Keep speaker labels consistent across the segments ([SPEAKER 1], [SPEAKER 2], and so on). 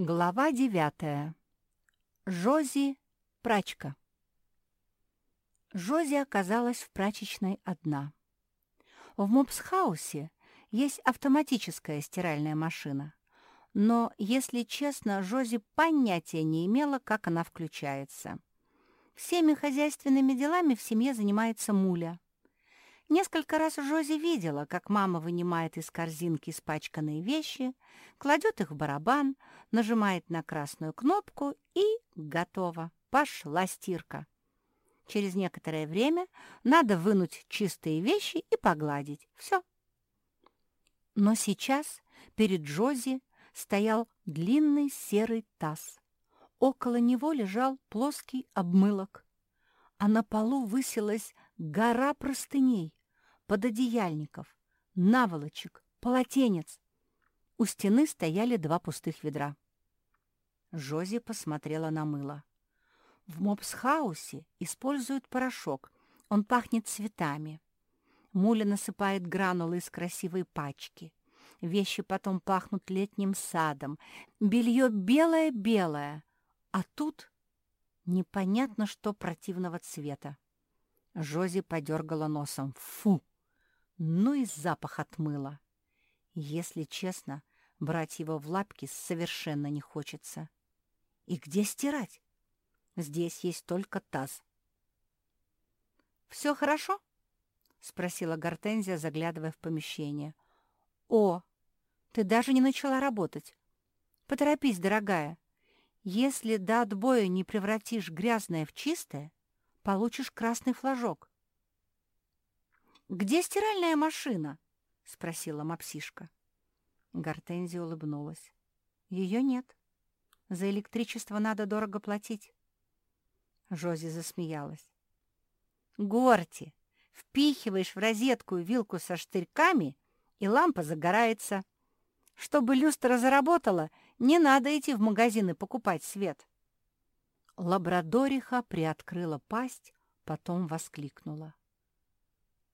[SPEAKER 1] Глава девятая. Жози – прачка. Жози оказалась в прачечной одна. В Мопсхаусе есть автоматическая стиральная машина, но, если честно, Жози понятия не имела, как она включается. Всеми хозяйственными делами в семье занимается Муля. Несколько раз Жози видела, как мама вынимает из корзинки испачканные вещи, кладет их в барабан, нажимает на красную кнопку и готово. Пошла стирка. Через некоторое время надо вынуть чистые вещи и погладить. Все. Но сейчас перед Джози стоял длинный серый таз. Около него лежал плоский обмылок, а на полу высилась гора простыней пододеяльников, наволочек, полотенец. У стены стояли два пустых ведра. Жози посмотрела на мыло. В мопсхаусе используют порошок. Он пахнет цветами. Муля насыпает гранулы из красивой пачки. Вещи потом пахнут летним садом. Белье белое-белое. А тут непонятно что противного цвета. Жози подергала носом. Фу! Ну и запах отмыла. Если честно, брать его в лапки совершенно не хочется. И где стирать? Здесь есть только таз. «Все хорошо?» — спросила Гортензия, заглядывая в помещение. «О, ты даже не начала работать. Поторопись, дорогая. Если до отбоя не превратишь грязное в чистое, получишь красный флажок. «Где стиральная машина?» — спросила мапсишка. Гортензия улыбнулась. «Ее нет. За электричество надо дорого платить». Жози засмеялась. «Горти, впихиваешь в розетку вилку со штырьками, и лампа загорается. Чтобы люстра заработала, не надо идти в магазин и покупать свет». Лабрадориха приоткрыла пасть, потом воскликнула.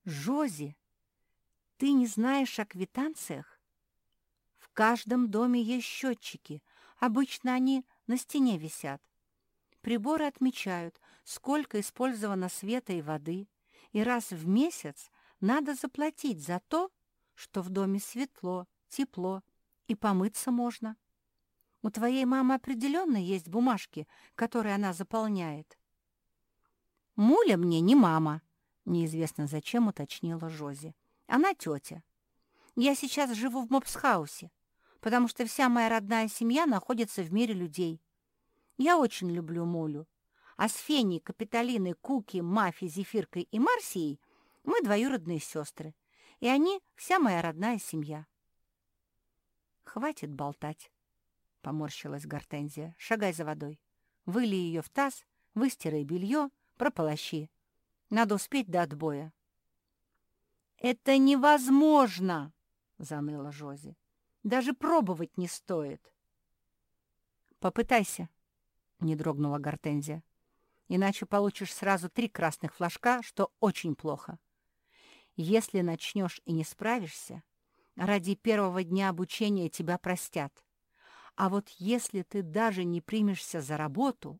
[SPEAKER 1] «Жози, ты не знаешь о квитанциях? В каждом доме есть счетчики. Обычно они на стене висят. Приборы отмечают, сколько использовано света и воды, и раз в месяц надо заплатить за то, что в доме светло, тепло и помыться можно. У твоей мамы определенно есть бумажки, которые она заполняет. Муля мне не мама, Неизвестно зачем уточнила Жози. Она тетя. Я сейчас живу в Мопсхаусе, потому что вся моя родная семья находится в мире людей. Я очень люблю Молю. А с Феней, Капитолиной, Куки, Мафи, Зефиркой и Марсией мы двоюродные сестры, и они вся моя родная семья. «Хватит болтать», — поморщилась Гортензия. «Шагай за водой. Выли ее в таз, выстирай белье, прополощи. Надо успеть до отбоя. «Это невозможно!» — заныла Жози. «Даже пробовать не стоит». «Попытайся», — не дрогнула Гортензия. «Иначе получишь сразу три красных флажка, что очень плохо. Если начнешь и не справишься, ради первого дня обучения тебя простят. А вот если ты даже не примешься за работу,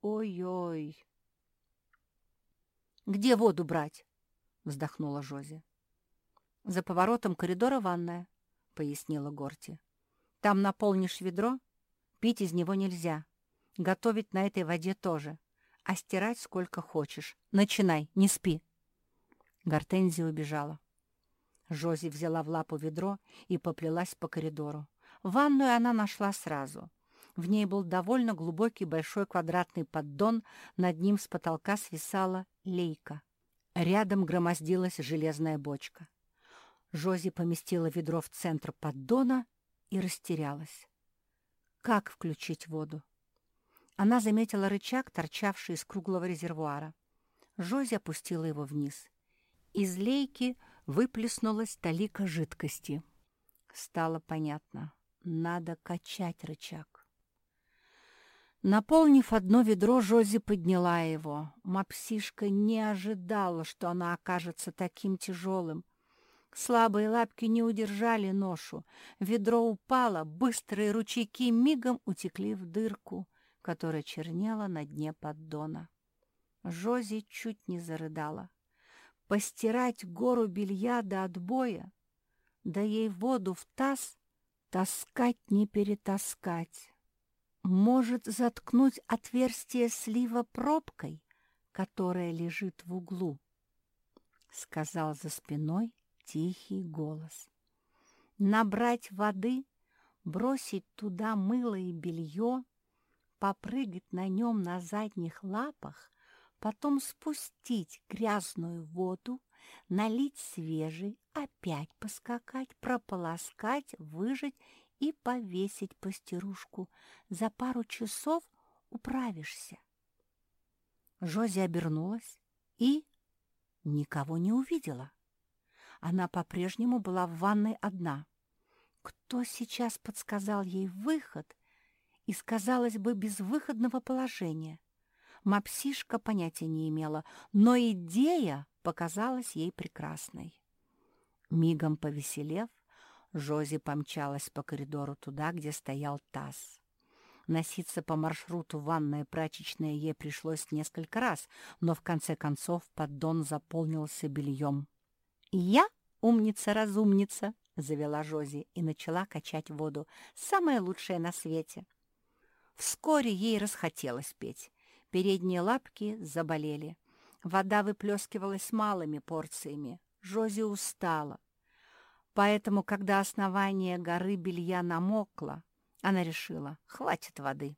[SPEAKER 1] ой-ой!» «Где воду брать?» — вздохнула Жози. «За поворотом коридора ванная», — пояснила Горти. «Там наполнишь ведро, пить из него нельзя, готовить на этой воде тоже, а стирать сколько хочешь. Начинай, не спи». Гортензия убежала. Жози взяла в лапу ведро и поплелась по коридору. Ванную она нашла сразу. В ней был довольно глубокий большой квадратный поддон, над ним с потолка свисала лейка. Рядом громоздилась железная бочка. Жози поместила ведро в центр поддона и растерялась. Как включить воду? Она заметила рычаг, торчавший из круглого резервуара. Жози опустила его вниз. Из лейки выплеснулась талика жидкости. Стало понятно. Надо качать рычаг. Наполнив одно ведро, Жози подняла его. Мапсишка не ожидала, что она окажется таким тяжелым. Слабые лапки не удержали ношу. Ведро упало, быстрые ручейки мигом утекли в дырку, которая чернела на дне поддона. Жози чуть не зарыдала. Постирать гору белья до отбоя, да ей воду в таз таскать не перетаскать. Может заткнуть отверстие слива пробкой, которая лежит в углу, — сказал за спиной тихий голос. Набрать воды, бросить туда мыло и белье, попрыгать на нем на задних лапах, потом спустить грязную воду, налить свежий, опять поскакать, прополоскать, выжать и повесить постирушку. За пару часов управишься. Жози обернулась и никого не увидела. Она по-прежнему была в ванной одна. Кто сейчас подсказал ей выход из, казалось бы, безвыходного положения? Мапсишка понятия не имела, но идея показалась ей прекрасной. Мигом повеселев, Жози помчалась по коридору туда, где стоял таз. Носиться по маршруту ванная-прачечная ей пришлось несколько раз, но в конце концов поддон заполнился бельем. «Я умница-разумница», — завела Жози и начала качать воду. «Самое лучшее на свете». Вскоре ей расхотелось петь. Передние лапки заболели. Вода выплескивалась малыми порциями. Жози устала. Поэтому, когда основание горы белья намокло, она решила, хватит воды.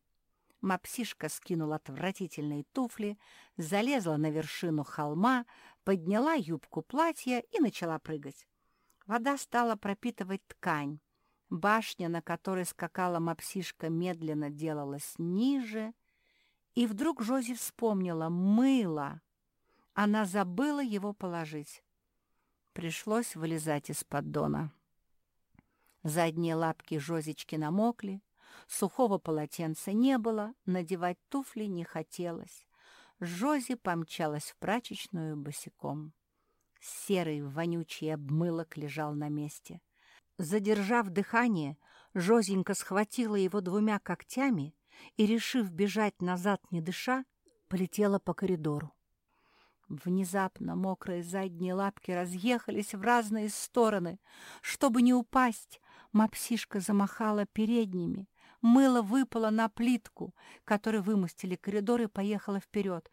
[SPEAKER 1] Мапсишка скинула отвратительные туфли, залезла на вершину холма, подняла юбку платья и начала прыгать. Вода стала пропитывать ткань. Башня, на которой скакала мапсишка, медленно делалась ниже. И вдруг Жози вспомнила мыло. Она забыла его положить. Пришлось вылезать из поддона. Задние лапки Жозечки намокли, сухого полотенца не было, надевать туфли не хотелось. Жози помчалась в прачечную босиком. Серый вонючий обмылок лежал на месте. Задержав дыхание, Жозенька схватила его двумя когтями и, решив бежать назад не дыша, полетела по коридору. Внезапно мокрые задние лапки разъехались в разные стороны. Чтобы не упасть, мапсишка замахала передними. Мыло выпало на плитку, которой вымостили коридор, и поехала вперед.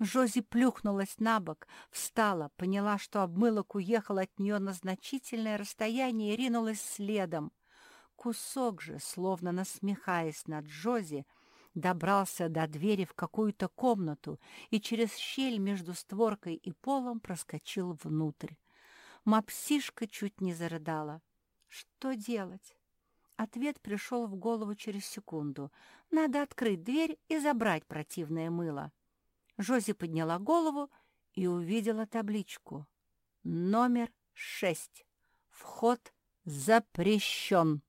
[SPEAKER 1] Жози плюхнулась на бок, встала, поняла, что обмылок уехал от нее на значительное расстояние и ринулась следом. Кусок же, словно насмехаясь над Джози, добрался до двери в какую-то комнату и через щель между створкой и полом проскочил внутрь. Мапсишка чуть не зарыдала. Что делать? Ответ пришел в голову через секунду. Надо открыть дверь и забрать противное мыло. Жози подняла голову и увидела табличку. Номер шесть. Вход запрещен.